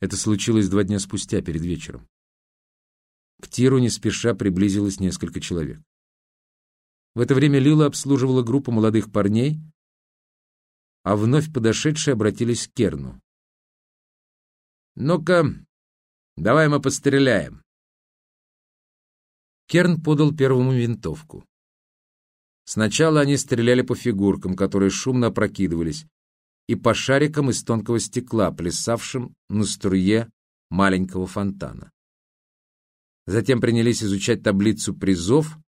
Это случилось два дня спустя, перед вечером. К тиру не спеша приблизилось несколько человек. В это время Лила обслуживала группу молодых парней, а вновь подошедшие обратились к Керну. «Ну-ка, давай мы постреляем». Керн подал первому винтовку. Сначала они стреляли по фигуркам, которые шумно опрокидывались, и по шарикам из тонкого стекла, плясавшим на струе маленького фонтана. Затем принялись изучать таблицу призов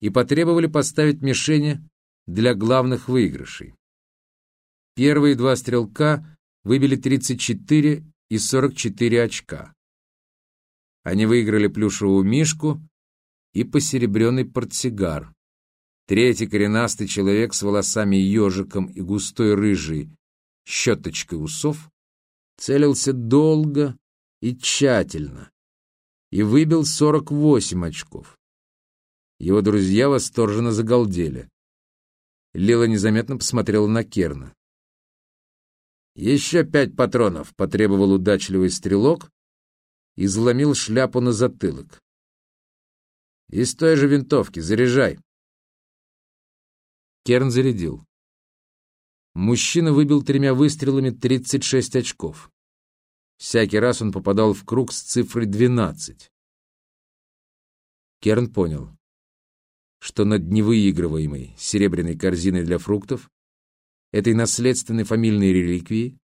и потребовали поставить мишени для главных выигрышей. Первые два стрелка выбили 34 и 44 очка. Они выиграли плюшевую мишку и посеребренный портсигар. Третий коренастый человек с волосами ежиком и густой рыжей щеточкой усов целился долго и тщательно и выбил 48 очков. Его друзья восторженно загалдели. Лила незаметно посмотрела на Керна. «Еще пять патронов», — потребовал удачливый стрелок и заломил шляпу на затылок. «Из той же винтовки, заряжай». Керн зарядил. Мужчина выбил тремя выстрелами 36 очков. Всякий раз он попадал в круг с цифрой 12. Керн понял, что над невыигрываемой серебряной корзиной для фруктов, этой наследственной фамильной реликвии,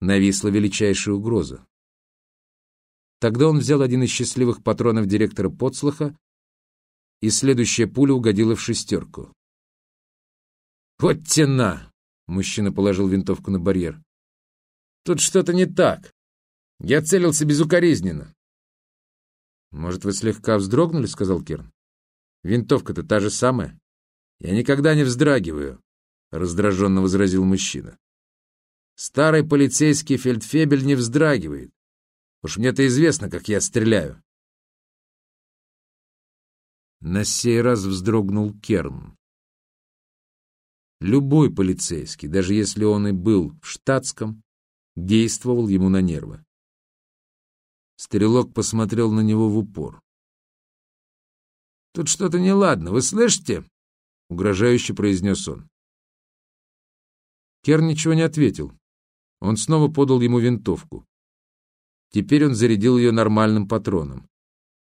нависла величайшая угроза. Тогда он взял один из счастливых патронов директора Потслаха, и следующая пуля угодила в шестерку. «Вот тена!» — мужчина положил винтовку на барьер. «Тут что-то не так. Я целился безукоризненно». «Может, вы слегка вздрогнули?» — сказал Керн. «Винтовка-то та же самая». «Я никогда не вздрагиваю», — раздраженно возразил мужчина. «Старый полицейский фельдфебель не вздрагивает. Уж мне-то известно, как я стреляю». На сей раз вздрогнул Керн. Любой полицейский, даже если он и был в штатском, действовал ему на нервы. Стрелок посмотрел на него в упор. «Тут что-то неладно, вы слышите?» — угрожающе произнес он. Керн ничего не ответил. Он снова подал ему винтовку. Теперь он зарядил ее нормальным патроном.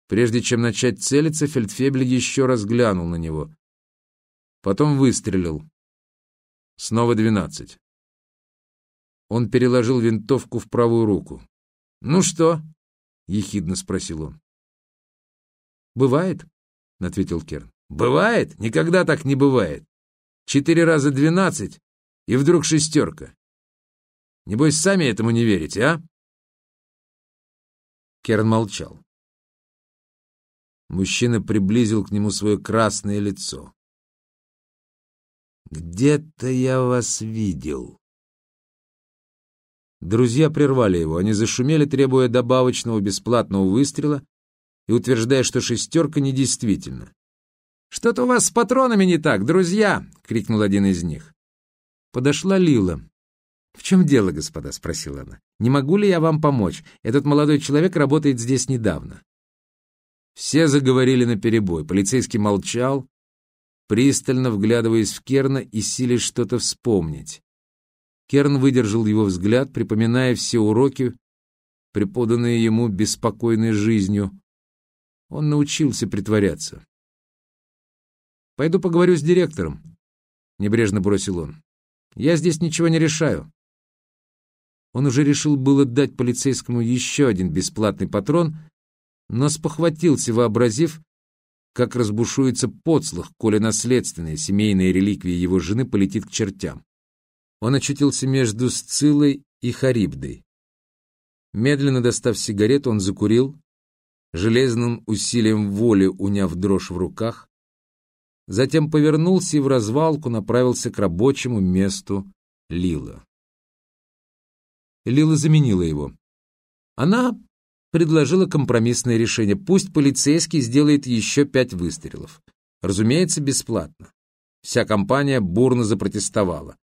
Прежде чем начать целиться, Фельдфебель еще раз глянул на него. Потом выстрелил. Снова двенадцать. Он переложил винтовку в правую руку. «Ну что?» — ехидно спросил он. «Бывает», — ответил Керн. «Бывает? Никогда так не бывает. Четыре раза двенадцать, и вдруг шестерка. Небось, сами этому не верите, а?» Керн молчал. Мужчина приблизил к нему свое красное лицо. Где-то я вас видел. Друзья прервали его. Они зашумели, требуя добавочного бесплатного выстрела и утверждая, что шестерка недействительна. «Что-то у вас с патронами не так, друзья!» — крикнул один из них. Подошла Лила. «В чем дело, господа?» — спросила она. «Не могу ли я вам помочь? Этот молодой человек работает здесь недавно». Все заговорили наперебой. Полицейский молчал, пристально вглядываясь в Керна и силясь что-то вспомнить. Керн выдержал его взгляд, припоминая все уроки, преподанные ему беспокойной жизнью. Он научился притворяться. «Пойду поговорю с директором», — небрежно бросил он. «Я здесь ничего не решаю». Он уже решил было дать полицейскому еще один бесплатный патрон, но спохватился, вообразив, как разбушуется подслух, коли наследственная семейная реликвия его жены полетит к чертям. Он очутился между Сцилой и Харибдой. Медленно достав сигарету, он закурил, железным усилием воли уняв дрожь в руках, затем повернулся и в развалку направился к рабочему месту Лила. Лила заменила его. Она предложила компромиссное решение. Пусть полицейский сделает еще пять выстрелов. Разумеется, бесплатно. Вся компания бурно запротестовала.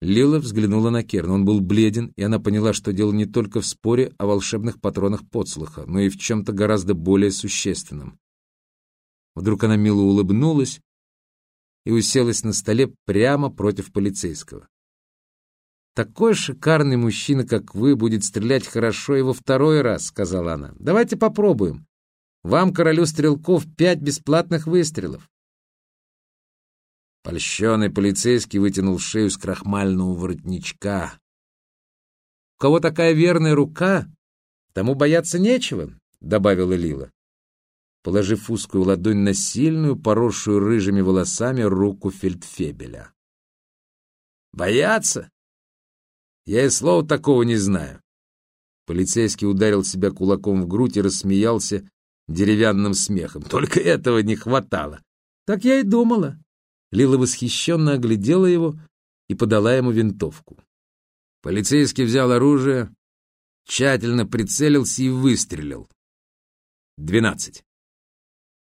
Лила взглянула на Керна. Он был бледен, и она поняла, что дело не только в споре о волшебных патронах подслуха, но и в чем-то гораздо более существенном. Вдруг она мило улыбнулась и уселась на столе прямо против полицейского. «Такой шикарный мужчина, как вы, будет стрелять хорошо и во второй раз», — сказала она. «Давайте попробуем. Вам, королю стрелков, пять бесплатных выстрелов». Польщенный полицейский вытянул шею с крахмального воротничка. «У кого такая верная рука, тому бояться нечего», — добавила Лила, положив узкую ладонь на сильную, поросшую рыжими волосами руку фельдфебеля. «Бояться? Я и слова такого не знаю». Полицейский ударил себя кулаком в грудь и рассмеялся деревянным смехом. Только этого не хватало. «Так я и думала», Лила восхищенно оглядела его и подала ему винтовку. Полицейский взял оружие, тщательно прицелился и выстрелил. Двенадцать.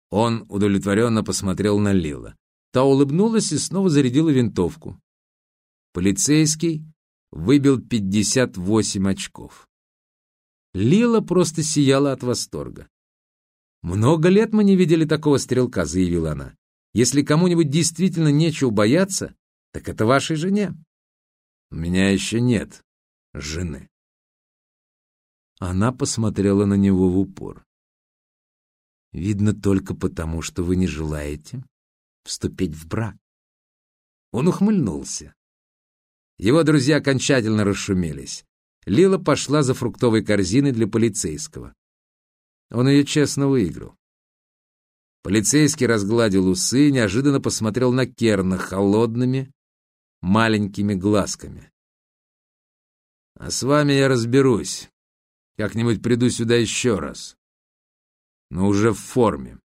Он удовлетворенно посмотрел на Лила. Та улыбнулась и снова зарядила винтовку. Полицейский выбил пятьдесят восемь очков. Лила просто сияла от восторга. «Много лет мы не видели такого стрелка», — заявила она. Если кому-нибудь действительно нечего бояться, так это вашей жене. У меня еще нет жены. Она посмотрела на него в упор. Видно только потому, что вы не желаете вступить в брак. Он ухмыльнулся. Его друзья окончательно расшумелись. Лила пошла за фруктовой корзиной для полицейского. Он ее честно выиграл. Полицейский разгладил усы и неожиданно посмотрел на Керна холодными, маленькими глазками. «А с вами я разберусь. Как-нибудь приду сюда еще раз. Но уже в форме».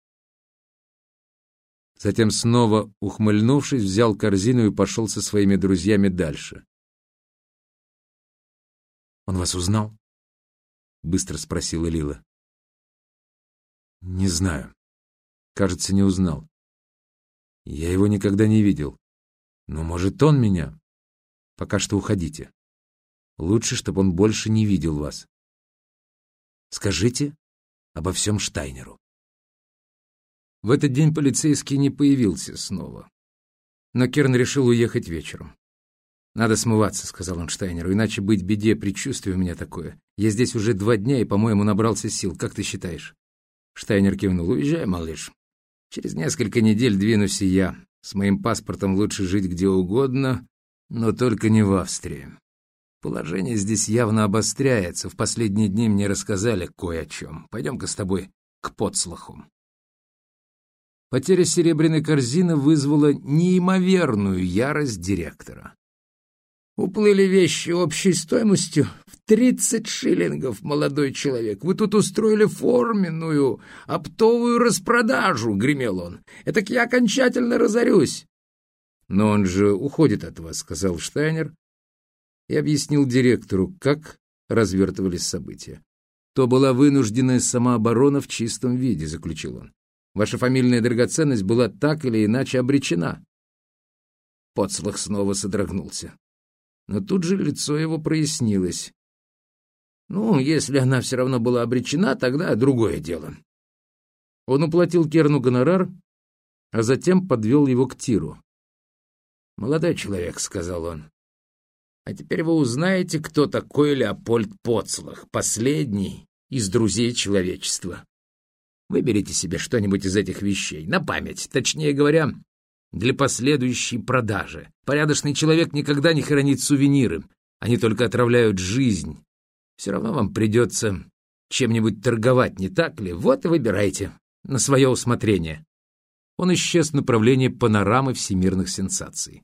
Затем снова, ухмыльнувшись, взял корзину и пошел со своими друзьями дальше. «Он вас узнал?» — быстро спросила Лила. «Не знаю», Кажется, не узнал. Я его никогда не видел. Но, может, он меня? Пока что уходите. Лучше, чтобы он больше не видел вас. Скажите обо всем Штайнеру. В этот день полицейский не появился снова. Но Керн решил уехать вечером. «Надо смываться», — сказал он Штайнеру, «иначе быть беде, предчувствие у меня такое. Я здесь уже два дня и, по-моему, набрался сил. Как ты считаешь?» Штайнер кивнул. «Уезжай, малыш. Через несколько недель двинусь и я. С моим паспортом лучше жить где угодно, но только не в Австрии. Положение здесь явно обостряется. В последние дни мне рассказали кое о чем. Пойдем-ка с тобой к подслуху. Потеря серебряной корзины вызвала неимоверную ярость директора. Уплыли вещи общей стоимостью в тридцать шиллингов, молодой человек. Вы тут устроили форменную оптовую распродажу, — гремел он. Этак я окончательно разорюсь. Но он же уходит от вас, — сказал Штайнер и объяснил директору, как развертывались события. То была вынужденная самооборона в чистом виде, — заключил он. Ваша фамильная драгоценность была так или иначе обречена. Подслах снова содрогнулся но тут же лицо его прояснилось. Ну, если она все равно была обречена, тогда другое дело. Он уплатил Керну гонорар, а затем подвел его к Тиру. «Молодой человек», — сказал он, — «а теперь вы узнаете, кто такой Леопольд Поцлах, последний из друзей человечества. Выберите себе что-нибудь из этих вещей, на память, точнее говоря, для последующей продажи. Порядочный человек никогда не хранит сувениры, они только отравляют жизнь. Все равно вам придется чем-нибудь торговать, не так ли? Вот и выбирайте, на свое усмотрение. Он исчез в направлении панорамы всемирных сенсаций.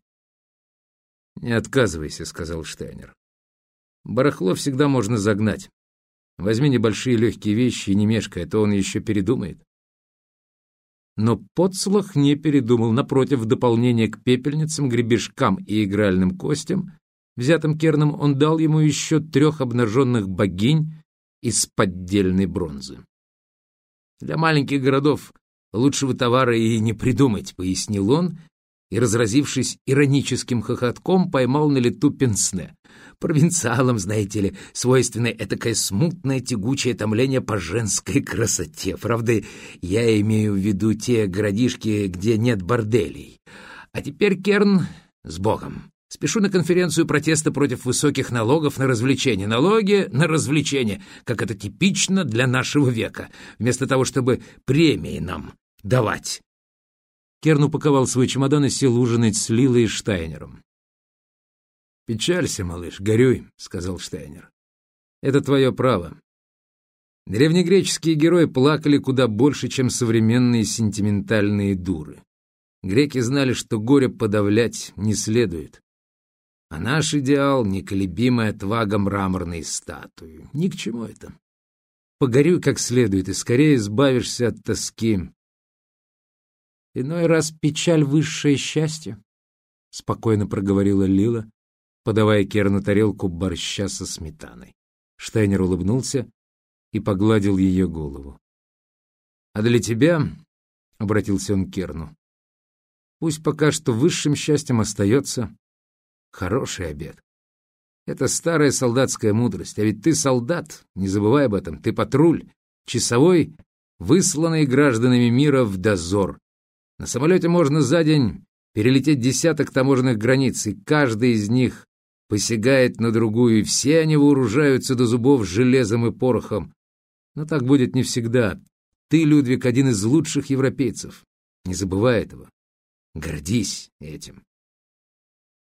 «Не отказывайся», — сказал Штайнер. «Барахло всегда можно загнать. Возьми небольшие легкие вещи и не мешкай, а то он еще передумает». Но Подслах не передумал. Напротив, в дополнение к пепельницам, гребешкам и игральным костям, взятым Керном, он дал ему еще трех обнаженных богинь из поддельной бронзы. «Для маленьких городов лучшего товара и не придумать», — пояснил он, и, разразившись ироническим хохотком, поймал на лету пенсне. Провинциалам, знаете ли, свойственно этакое смутное тягучее томление по женской красоте. Правда, я имею в виду те городишки, где нет борделей. А теперь, Керн, с Богом. Спешу на конференцию протеста против высоких налогов на развлечения. Налоги на развлечения, как это типично для нашего века, вместо того, чтобы премии нам давать. Керн упаковал свой чемодан и сел ужинать с Лилой и Штайнером. «Печалься, малыш, горюй», — сказал Штайнер. «Это твое право. Древнегреческие герои плакали куда больше, чем современные сентиментальные дуры. Греки знали, что горе подавлять не следует. А наш идеал — неколебимая отвага мраморной статуи. Ни к чему это. Погорюй как следует, и скорее избавишься от тоски. Иной раз печаль — высшее счастье, — спокойно проговорила Лила, подавая Керну тарелку борща со сметаной. Штайнер улыбнулся и погладил ее голову. — А для тебя, — обратился он к Керну, — пусть пока что высшим счастьем остается хороший обед. Это старая солдатская мудрость, а ведь ты солдат, не забывай об этом, ты патруль, часовой, высланный гражданами мира в дозор, на самолете можно за день перелететь десяток таможенных границ, и каждый из них посягает на другую, и все они вооружаются до зубов железом и порохом. Но так будет не всегда. Ты, Людвиг, один из лучших европейцев. Не забывай этого. Гордись этим.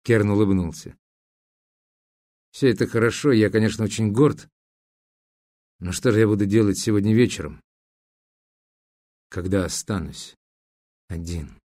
Керн улыбнулся. Все это хорошо, я, конечно, очень горд. Но что же я буду делать сегодня вечером, когда останусь? один.